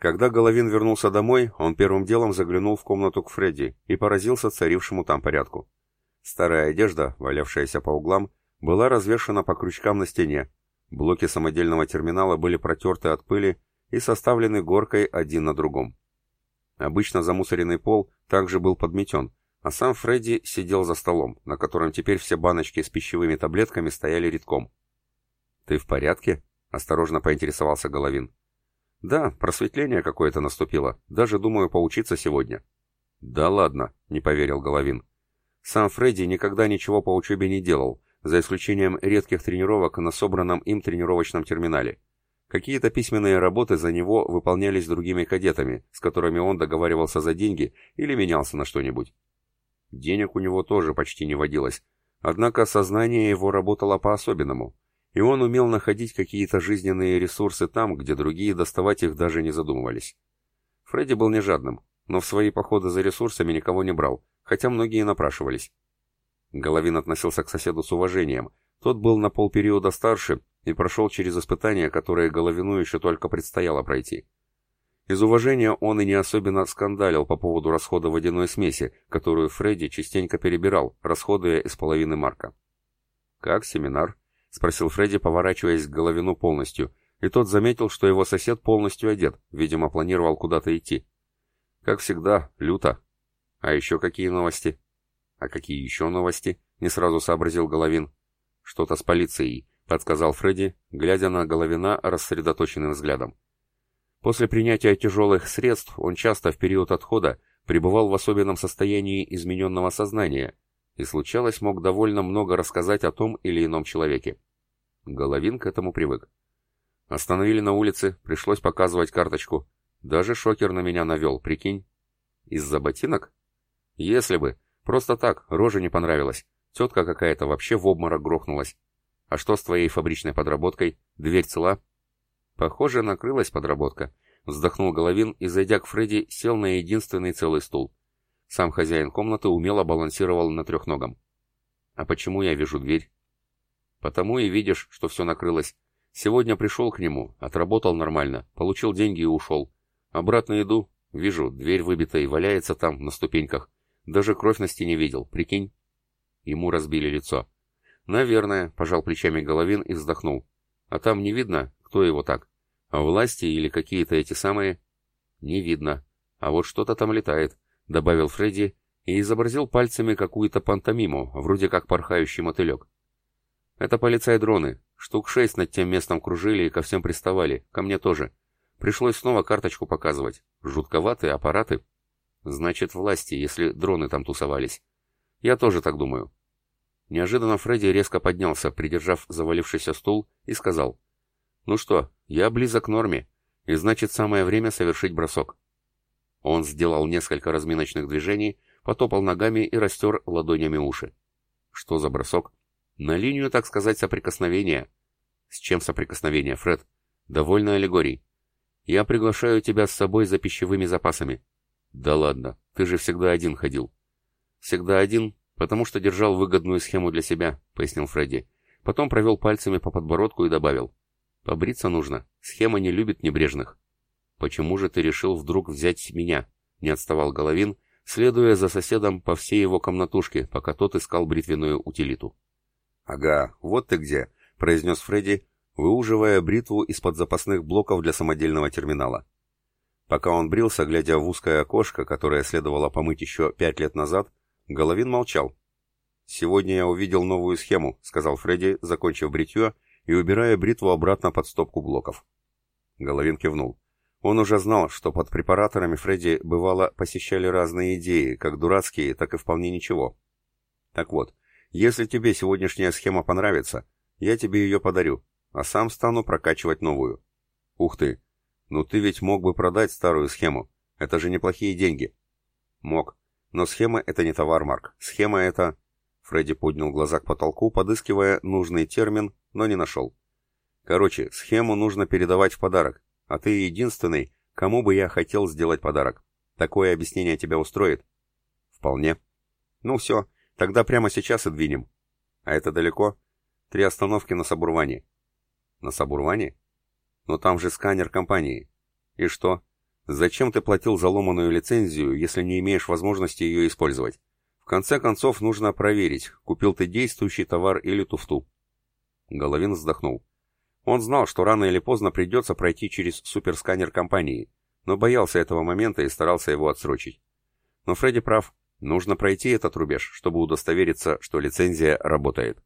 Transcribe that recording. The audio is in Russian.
Когда Головин вернулся домой, он первым делом заглянул в комнату к Фредди и поразился царившему там порядку. Старая одежда, валявшаяся по углам, была развешана по крючкам на стене. Блоки самодельного терминала были протерты от пыли и составлены горкой один на другом. Обычно замусоренный пол также был подметен, а сам Фредди сидел за столом, на котором теперь все баночки с пищевыми таблетками стояли редком. «Ты в порядке?» — осторожно поинтересовался Головин. «Да, просветление какое-то наступило. Даже думаю поучиться сегодня». «Да ладно», — не поверил Головин. Сам Фредди никогда ничего по учебе не делал, за исключением редких тренировок на собранном им тренировочном терминале. Какие-то письменные работы за него выполнялись другими кадетами, с которыми он договаривался за деньги или менялся на что-нибудь. Денег у него тоже почти не водилось, однако сознание его работало по-особенному и он умел находить какие-то жизненные ресурсы там, где другие доставать их даже не задумывались. Фредди был не жадным, но в свои походы за ресурсами никого не брал, хотя многие напрашивались. Головин относился к соседу с уважением, тот был на полпериода старше и прошел через испытания, которые Головину еще только предстояло пройти. Из уважения он и не особенно скандалил по поводу расхода водяной смеси, которую Фредди частенько перебирал, расходуя из половины марка. «Как семинар?» — спросил Фредди, поворачиваясь к Головину полностью, и тот заметил, что его сосед полностью одет, видимо, планировал куда-то идти. Как всегда, люто. А еще какие новости? А какие еще новости? Не сразу сообразил Головин. Что-то с полицией, подсказал Фредди, глядя на Головина рассредоточенным взглядом. После принятия тяжелых средств он часто в период отхода пребывал в особенном состоянии измененного сознания, и случалось мог довольно много рассказать о том или ином человеке. Головин к этому привык. Остановили на улице, пришлось показывать карточку. Даже шокер на меня навел, прикинь. Из-за ботинок? Если бы. Просто так, рожа не понравилась. Тетка какая-то вообще в обморок грохнулась. А что с твоей фабричной подработкой? Дверь цела? Похоже, накрылась подработка. Вздохнул Головин и, зайдя к Фредди, сел на единственный целый стул. Сам хозяин комнаты умело балансировал на трехногом. «А почему я вижу дверь?» «Потому и видишь, что все накрылось. Сегодня пришел к нему, отработал нормально, получил деньги и ушел. Обратно иду, вижу, дверь выбита и валяется там, на ступеньках. Даже кровь на стене видел, прикинь?» Ему разбили лицо. «Наверное», — пожал плечами Головин и вздохнул. «А там не видно, кто его так? Власти или какие-то эти самые?» «Не видно. А вот что-то там летает добавил Фредди и изобразил пальцами какую-то пантомиму, вроде как порхающий мотылек. Это полицай-дроны. Штук шесть над тем местом кружили и ко всем приставали, ко мне тоже. Пришлось снова карточку показывать. Жутковатые аппараты. Значит, власти, если дроны там тусовались. Я тоже так думаю. Неожиданно Фредди резко поднялся, придержав завалившийся стул, и сказал. «Ну что, я близок к норме, и значит самое время совершить бросок. Он сделал несколько разминочных движений, потопал ногами и растер ладонями уши. Что за бросок? На линию, так сказать, соприкосновения. С чем соприкосновение, Фред? Довольно аллегорий. Я приглашаю тебя с собой за пищевыми запасами. Да ладно, ты же всегда один ходил. Всегда один, потому что держал выгодную схему для себя, пояснил Фредди. Потом провел пальцами по подбородку и добавил. Побриться нужно. Схема не любит небрежных. «Почему же ты решил вдруг взять меня?» — не отставал Головин, следуя за соседом по всей его комнатушке, пока тот искал бритвенную утилиту. «Ага, вот ты где», — произнес Фредди, выуживая бритву из-под запасных блоков для самодельного терминала. Пока он брился, глядя в узкое окошко, которое следовало помыть еще пять лет назад, Головин молчал. «Сегодня я увидел новую схему», — сказал Фредди, закончив бритье и убирая бритву обратно под стопку блоков. Головин кивнул. Он уже знал, что под препараторами Фредди бывало посещали разные идеи, как дурацкие, так и вполне ничего. Так вот, если тебе сегодняшняя схема понравится, я тебе ее подарю, а сам стану прокачивать новую. Ух ты, ну ты ведь мог бы продать старую схему, это же неплохие деньги. Мог, но схема это не товар, Марк, схема это... Фредди поднял глаза к потолку, подыскивая нужный термин, но не нашел. Короче, схему нужно передавать в подарок, а ты единственный, кому бы я хотел сделать подарок. Такое объяснение тебя устроит? Вполне. Ну все, тогда прямо сейчас и двинем. А это далеко? Три остановки на Сабурване. На Сабурване? Но там же сканер компании. И что? Зачем ты платил за ломаную лицензию, если не имеешь возможности ее использовать? В конце концов, нужно проверить, купил ты действующий товар или туфту. Головин вздохнул. Он знал, что рано или поздно придется пройти через суперсканер компании, но боялся этого момента и старался его отсрочить. Но Фредди прав, нужно пройти этот рубеж, чтобы удостовериться, что лицензия работает.